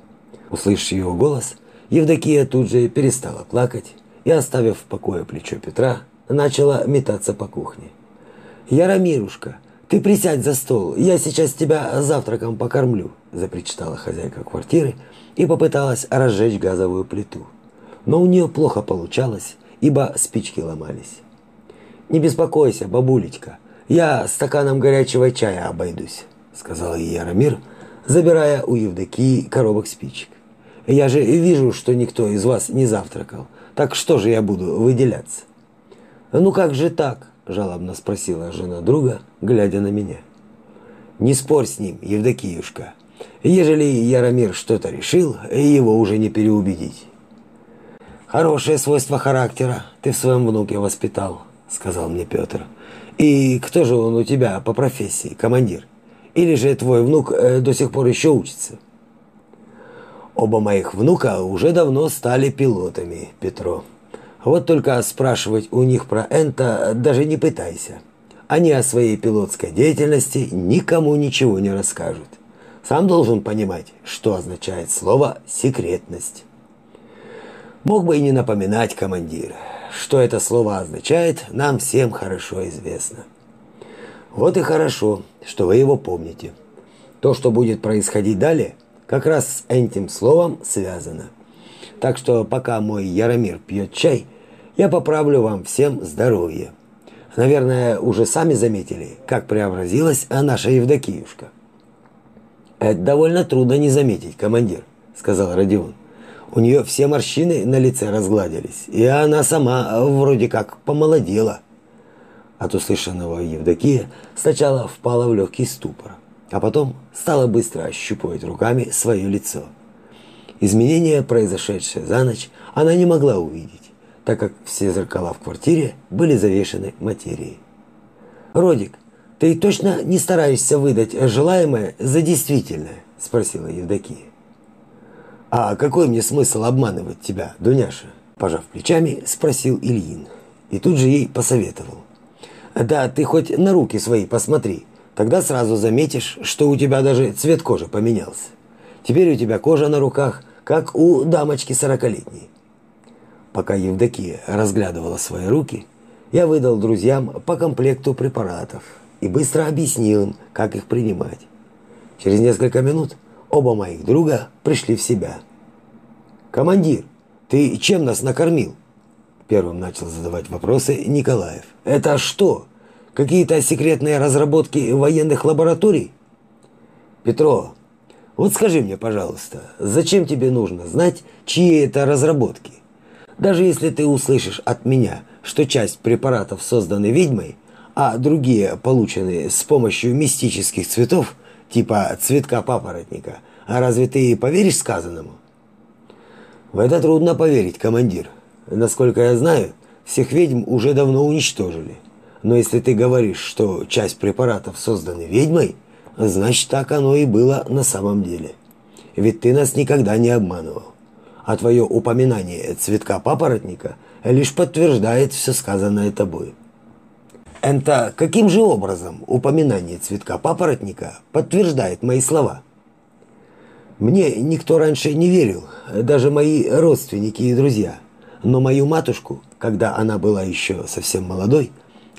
Услышав его голос, Евдокия тут же перестала плакать и, оставив в покое плечо Петра, начала метаться по кухне. «Яромирушка, ты присядь за стол, я сейчас тебя завтраком покормлю», – запричитала хозяйка квартиры и попыталась разжечь газовую плиту. Но у нее плохо получалось, ибо спички ломались. Не беспокойся, бабулечка. Я стаканом горячего чая обойдусь, сказал ей Яромир, забирая у Евдокии коробок спичек. Я же вижу, что никто из вас не завтракал. Так что же я буду выделяться? Ну как же так? жалобно спросила жена друга, глядя на меня. Не спорь с ним, Евдокиюшка. Ежели Яромир что-то решил, его уже не переубедить. Хорошее свойство характера ты в своем внуке воспитал, сказал мне Петр. И кто же он у тебя по профессии, командир? Или же твой внук э, до сих пор еще учится? Оба моих внука уже давно стали пилотами, Петро. Вот только спрашивать у них про это даже не пытайся. Они о своей пилотской деятельности никому ничего не расскажут. Сам должен понимать, что означает слово секретность. Мог бы и не напоминать командир. Что это слово означает, нам всем хорошо известно. Вот и хорошо, что вы его помните. То, что будет происходить далее, как раз с этим словом связано. Так что пока мой Яромир пьет чай, я поправлю вам всем здоровье. Наверное, уже сами заметили, как преобразилась наша Евдокиюшка. Это довольно трудно не заметить, командир, сказал Родион. У нее все морщины на лице разгладились, и она сама вроде как помолодела. От услышанного Евдокия сначала впала в легкий ступор, а потом стала быстро ощупывать руками свое лицо. Изменения, произошедшие за ночь, она не могла увидеть, так как все зеркала в квартире были завешены материей. «Родик, ты точно не стараешься выдать желаемое за действительное?» – спросила Евдокия. А какой мне смысл обманывать тебя, Дуняша? Пожав плечами, спросил Ильин. И тут же ей посоветовал. Да, ты хоть на руки свои посмотри. Тогда сразу заметишь, что у тебя даже цвет кожи поменялся. Теперь у тебя кожа на руках, как у дамочки сорокалетней. Пока Евдокия разглядывала свои руки, я выдал друзьям по комплекту препаратов и быстро объяснил им, как их принимать. Через несколько минут Оба моих друга пришли в себя. «Командир, ты чем нас накормил?» Первым начал задавать вопросы Николаев. «Это что? Какие-то секретные разработки военных лабораторий?» «Петро, вот скажи мне, пожалуйста, зачем тебе нужно знать, чьи это разработки? Даже если ты услышишь от меня, что часть препаратов созданы ведьмой, а другие получены с помощью мистических цветов – типа цветка папоротника. А разве ты поверишь сказанному? В это трудно поверить, командир. Насколько я знаю, всех ведьм уже давно уничтожили. Но если ты говоришь, что часть препаратов созданы ведьмой, значит так оно и было на самом деле. Ведь ты нас никогда не обманывал. А твое упоминание цветка папоротника лишь подтверждает все сказанное тобой. Это каким же образом упоминание цветка папоротника подтверждает мои слова? Мне никто раньше не верил, даже мои родственники и друзья. Но мою матушку, когда она была еще совсем молодой,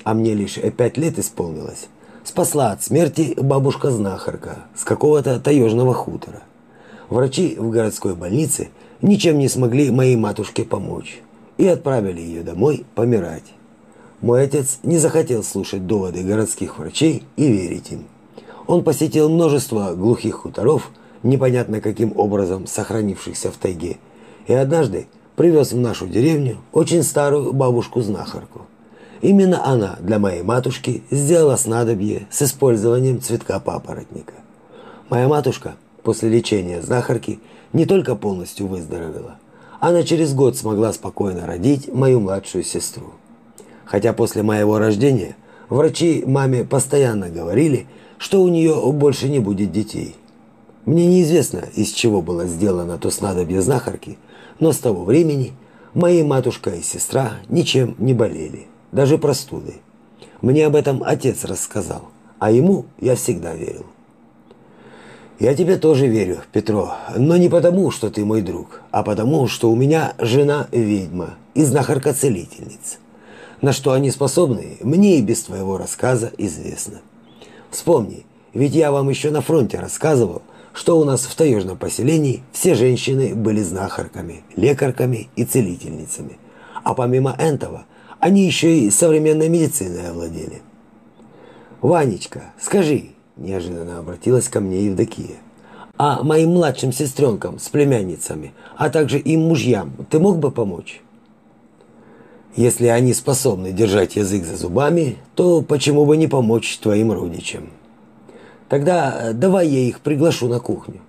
а мне лишь пять лет исполнилось, спасла от смерти бабушка-знахарка с какого-то таежного хутора. Врачи в городской больнице ничем не смогли моей матушке помочь и отправили ее домой помирать. Мой отец не захотел слушать доводы городских врачей и верить им. Он посетил множество глухих хуторов, непонятно каким образом сохранившихся в тайге, и однажды привез в нашу деревню очень старую бабушку-знахарку. Именно она для моей матушки сделала снадобье с использованием цветка папоротника. Моя матушка после лечения знахарки не только полностью выздоровела, она через год смогла спокойно родить мою младшую сестру. Хотя после моего рождения врачи маме постоянно говорили, что у нее больше не будет детей. Мне неизвестно, из чего было сделано то снадобье знахарки, но с того времени мои матушка и сестра ничем не болели даже простудой. Мне об этом отец рассказал, а ему я всегда верил. Я тебе тоже верю, Петро, но не потому, что ты мой друг, а потому, что у меня жена ведьма и знахарка-целительница. На что они способны, мне и без твоего рассказа известно. Вспомни, ведь я вам еще на фронте рассказывал, что у нас в таежном поселении все женщины были знахарками, лекарками и целительницами. А помимо этого – они еще и современной медициной овладели. «Ванечка, скажи», – неожиданно обратилась ко мне Евдокия, «а моим младшим сестренкам с племянницами, а также им мужьям ты мог бы помочь?» «Если они способны держать язык за зубами, то почему бы не помочь твоим родичам?» «Тогда давай я их приглашу на кухню».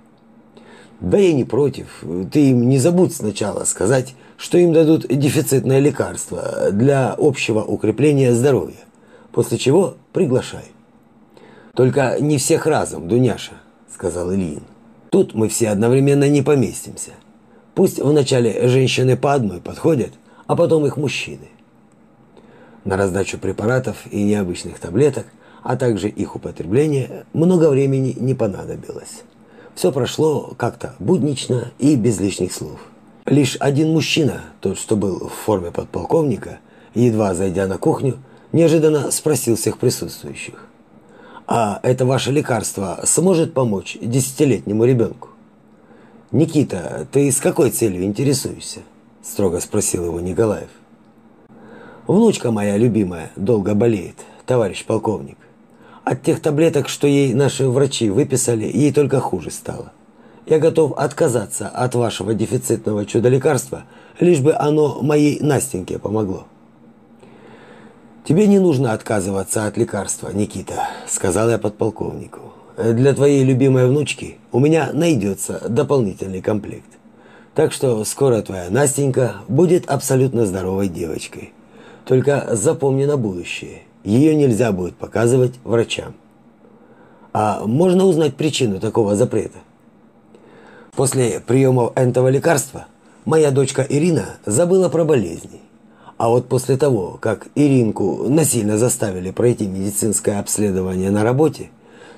«Да я не против. Ты им не забудь сначала сказать, что им дадут дефицитное лекарство для общего укрепления здоровья, после чего приглашай. Только не всех разом, Дуняша, сказал Ильин. Тут мы все одновременно не поместимся. Пусть вначале женщины по одной подходят, а потом их мужчины. На раздачу препаратов и необычных таблеток, а также их употребление много времени не понадобилось. Все прошло как-то буднично и без лишних слов. Лишь один мужчина, тот, что был в форме подполковника, едва зайдя на кухню, неожиданно спросил всех присутствующих. «А это ваше лекарство сможет помочь десятилетнему ребенку?» «Никита, ты с какой целью интересуешься?» – строго спросил его Николаев. «Внучка моя любимая долго болеет, товарищ полковник. От тех таблеток, что ей наши врачи выписали, ей только хуже стало. Я готов отказаться от вашего дефицитного чудо-лекарства, лишь бы оно моей Настеньке помогло. Тебе не нужно отказываться от лекарства, Никита, сказал я подполковнику. Для твоей любимой внучки у меня найдется дополнительный комплект. Так что скоро твоя Настенька будет абсолютно здоровой девочкой. Только запомни на будущее, ее нельзя будет показывать врачам. А можно узнать причину такого запрета? После приема этого лекарства моя дочка Ирина забыла про болезни. А вот после того, как Иринку насильно заставили пройти медицинское обследование на работе,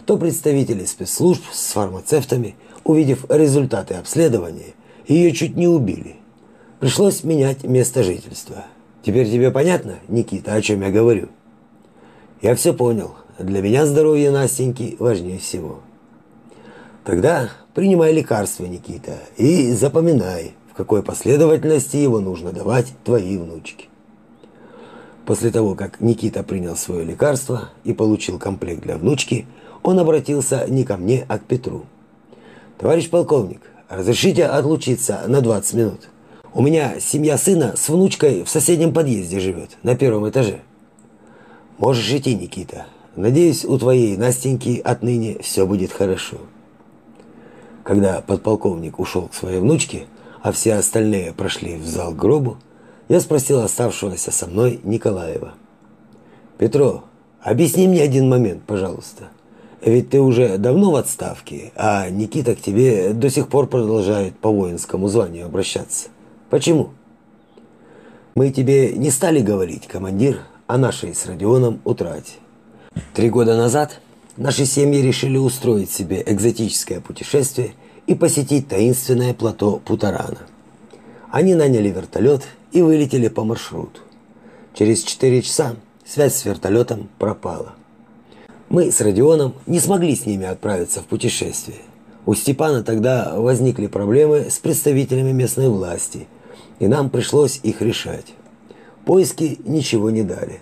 то представители спецслужб с фармацевтами, увидев результаты обследования, ее чуть не убили. Пришлось менять место жительства. Теперь тебе понятно, Никита, о чем я говорю? Я все понял. Для меня здоровье Настеньки важнее всего. Тогда принимай лекарство, Никита, и запоминай, в какой последовательности его нужно давать твоей внучке. После того, как Никита принял свое лекарство и получил комплект для внучки, он обратился не ко мне, а к Петру. Товарищ полковник, разрешите отлучиться на 20 минут. У меня семья сына с внучкой в соседнем подъезде живет, на первом этаже. Можешь идти, Никита. Надеюсь, у твоей Настеньки отныне все будет хорошо. Когда подполковник ушел к своей внучке, а все остальные прошли в зал гробу, я спросил оставшегося со мной Николаева. Петро, объясни мне один момент, пожалуйста. Ведь ты уже давно в отставке, а Никита к тебе до сих пор продолжает по воинскому званию обращаться. Почему? Мы тебе не стали говорить, командир, о нашей с Родионом утрате. Три года назад наши семьи решили устроить себе экзотическое путешествие и посетить таинственное плато Путарана. Они наняли вертолет и вылетели по маршруту. Через четыре часа связь с вертолетом пропала. Мы с Родионом не смогли с ними отправиться в путешествие. У Степана тогда возникли проблемы с представителями местной власти, и нам пришлось их решать. Поиски ничего не дали.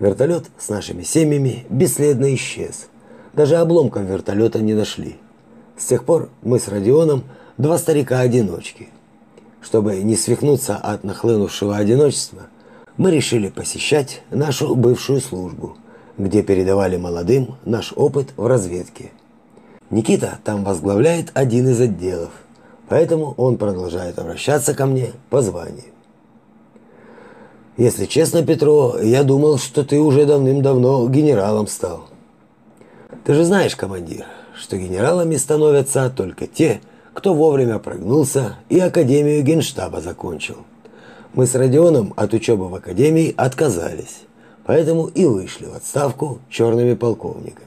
Вертолет с нашими семьями бесследно исчез. Даже обломком вертолета не нашли. С тех пор мы с Родионом два старика-одиночки. Чтобы не свихнуться от нахлынувшего одиночества, мы решили посещать нашу бывшую службу – где передавали молодым наш опыт в разведке. Никита там возглавляет один из отделов, поэтому он продолжает обращаться ко мне по званию. Если честно, Петро, я думал, что ты уже давным-давно генералом стал. Ты же знаешь, командир, что генералами становятся только те, кто вовремя прогнулся и Академию Генштаба закончил. Мы с Родионом от учебы в Академии отказались поэтому и вышли в отставку черными полковниками.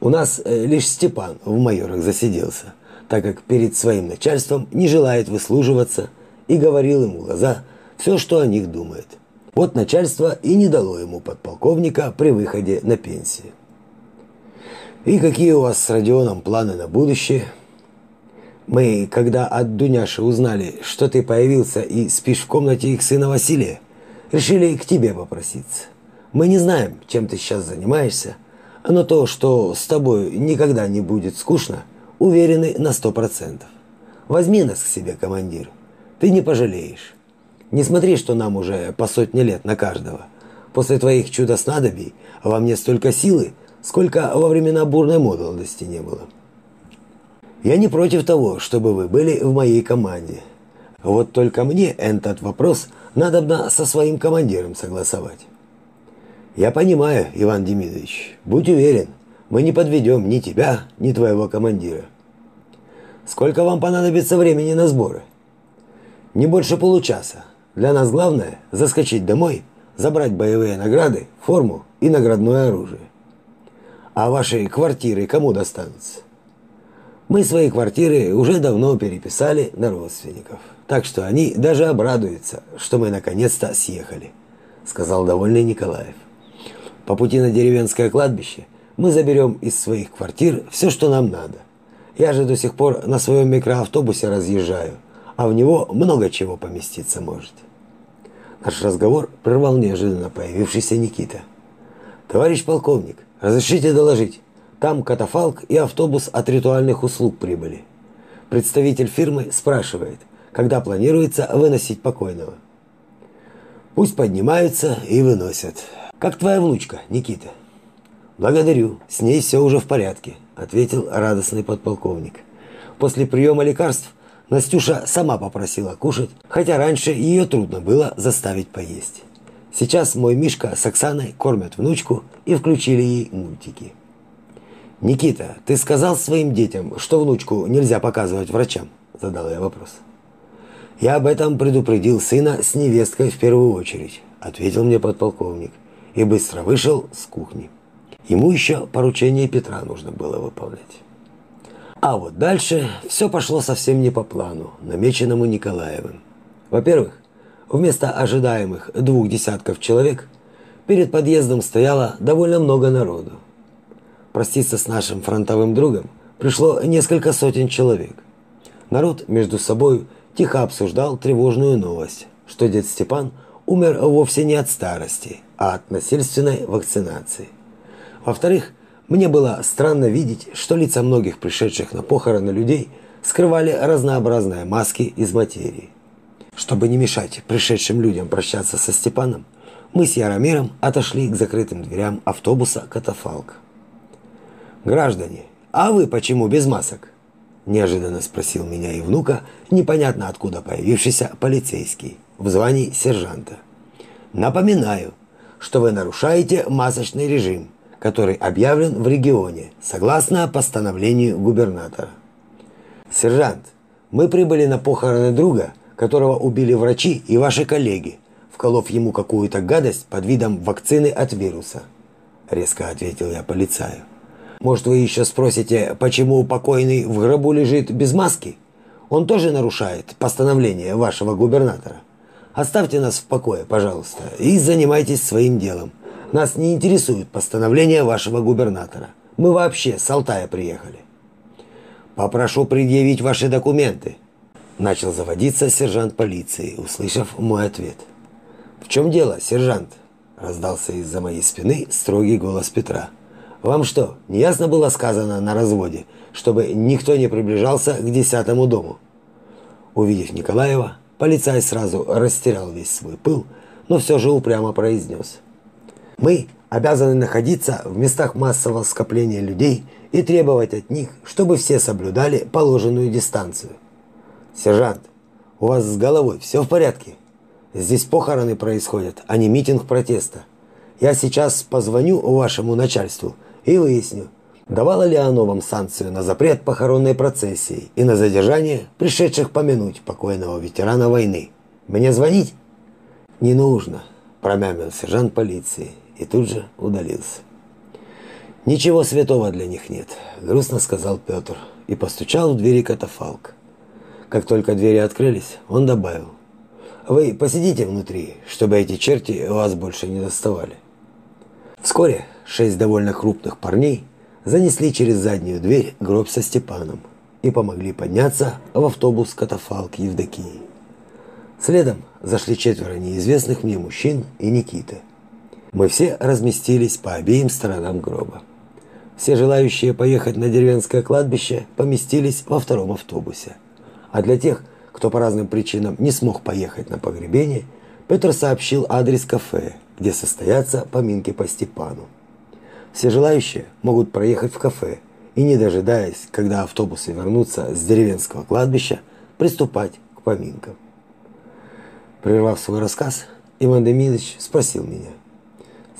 У нас э, лишь Степан в майорах засиделся, так как перед своим начальством не желает выслуживаться и говорил ему глаза все, что о них думает. Вот начальство и не дало ему подполковника при выходе на пенсию. И какие у вас с Родионом планы на будущее? Мы, когда от Дуняши узнали, что ты появился и спишь в комнате их сына Василия, решили к тебе попроситься. Мы не знаем, чем ты сейчас занимаешься, но то, что с тобой никогда не будет скучно, уверены на сто процентов. Возьми нас к себе, командир. Ты не пожалеешь. Не смотри, что нам уже по сотне лет на каждого. После твоих чудо-снадобий во мне столько силы, сколько во времена бурной молодости не было. Я не против того, чтобы вы были в моей команде. Вот только мне этот вопрос надо со своим командиром согласовать. Я понимаю, Иван Демидович. Будь уверен, мы не подведем ни тебя, ни твоего командира. Сколько вам понадобится времени на сборы? Не больше получаса. Для нас главное заскочить домой, забрать боевые награды, форму и наградное оружие. А ваши квартиры кому достанутся? Мы свои квартиры уже давно переписали на родственников. Так что они даже обрадуются, что мы наконец-то съехали, сказал довольный Николаев. По пути на деревенское кладбище мы заберем из своих квартир все, что нам надо. Я же до сих пор на своем микроавтобусе разъезжаю, а в него много чего поместиться может. Наш разговор прервал неожиданно появившийся Никита. Товарищ полковник, разрешите доложить. Там катафалк и автобус от ритуальных услуг прибыли. Представитель фирмы спрашивает, когда планируется выносить покойного. Пусть поднимаются и выносят. Как твоя внучка, Никита? Благодарю, с ней все уже в порядке, ответил радостный подполковник. После приема лекарств Настюша сама попросила кушать, хотя раньше ее трудно было заставить поесть. Сейчас мой Мишка с Оксаной кормят внучку и включили ей мультики. Никита, ты сказал своим детям, что внучку нельзя показывать врачам? задал я вопрос. Я об этом предупредил сына с невесткой в первую очередь, ответил мне подполковник и быстро вышел с кухни. Ему еще поручение Петра нужно было выполнять. А вот дальше все пошло совсем не по плану, намеченному Николаевым. Во-первых, вместо ожидаемых двух десятков человек перед подъездом стояло довольно много народу. Проститься с нашим фронтовым другом пришло несколько сотен человек. Народ между собой тихо обсуждал тревожную новость, что дед Степан умер вовсе не от старости, а от насильственной вакцинации. Во-вторых, мне было странно видеть, что лица многих пришедших на похороны людей скрывали разнообразные маски из материи. Чтобы не мешать пришедшим людям прощаться со Степаном, мы с Яромиром отошли к закрытым дверям автобуса «Катафалк». «Граждане, а вы почему без масок?» Неожиданно спросил меня и внука, непонятно откуда появившийся полицейский в звании сержанта. Напоминаю, что вы нарушаете масочный режим, который объявлен в регионе согласно постановлению губернатора. Сержант, мы прибыли на похороны друга, которого убили врачи и ваши коллеги, вколов ему какую-то гадость под видом вакцины от вируса, резко ответил я полицаю. Может, вы еще спросите, почему покойный в гробу лежит без маски? Он тоже нарушает постановление вашего губернатора. Оставьте нас в покое, пожалуйста, и занимайтесь своим делом. Нас не интересует постановление вашего губернатора. Мы вообще с Алтая приехали. Попрошу предъявить ваши документы. Начал заводиться сержант полиции, услышав мой ответ. В чем дело, сержант? Раздался из-за моей спины строгий голос Петра. Вам что, не ясно было сказано на разводе, чтобы никто не приближался к десятому дому? Увидев Николаева, полицай сразу растерял весь свой пыл, но все же упрямо произнес. Мы обязаны находиться в местах массового скопления людей и требовать от них, чтобы все соблюдали положенную дистанцию. Сержант, у вас с головой все в порядке? Здесь похороны происходят, а не митинг протеста. Я сейчас позвоню вашему начальству и выясню, давало ли оно вам санкцию на запрет похоронной процессии и на задержание пришедших помянуть покойного ветерана войны. Мне звонить? Не нужно, промямлил сержант полиции и тут же удалился. Ничего святого для них нет, грустно сказал Петр и постучал в двери катафалк. Как только двери открылись, он добавил: "Вы посидите внутри, чтобы эти черти вас больше не доставали". Вскоре шесть довольно крупных парней занесли через заднюю дверь гроб со Степаном и помогли подняться в автобус катафалк Евдокии. Следом зашли четверо неизвестных мне мужчин и Никита. Мы все разместились по обеим сторонам гроба. Все желающие поехать на деревенское кладбище поместились во втором автобусе. А для тех, кто по разным причинам не смог поехать на погребение, Петр сообщил адрес кафе, где состоятся поминки по Степану. Все желающие могут проехать в кафе и, не дожидаясь, когда автобусы вернутся с деревенского кладбища, приступать к поминкам. Прервав свой рассказ, Иван Демидович спросил меня: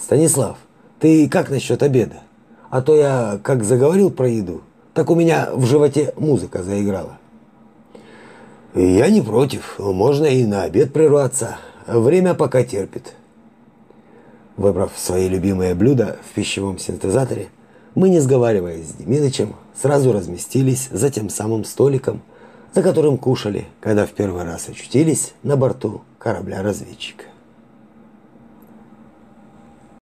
"Станислав, ты как насчет обеда? А то я, как заговорил про еду, так у меня в животе музыка заиграла". "Я не против, можно и на обед прерваться. Время пока терпит", Выбрав свои любимые блюда в пищевом синтезаторе, мы, не сговариваясь с Демидычем, сразу разместились за тем самым столиком, за которым кушали, когда в первый раз очутились на борту корабля-разведчика.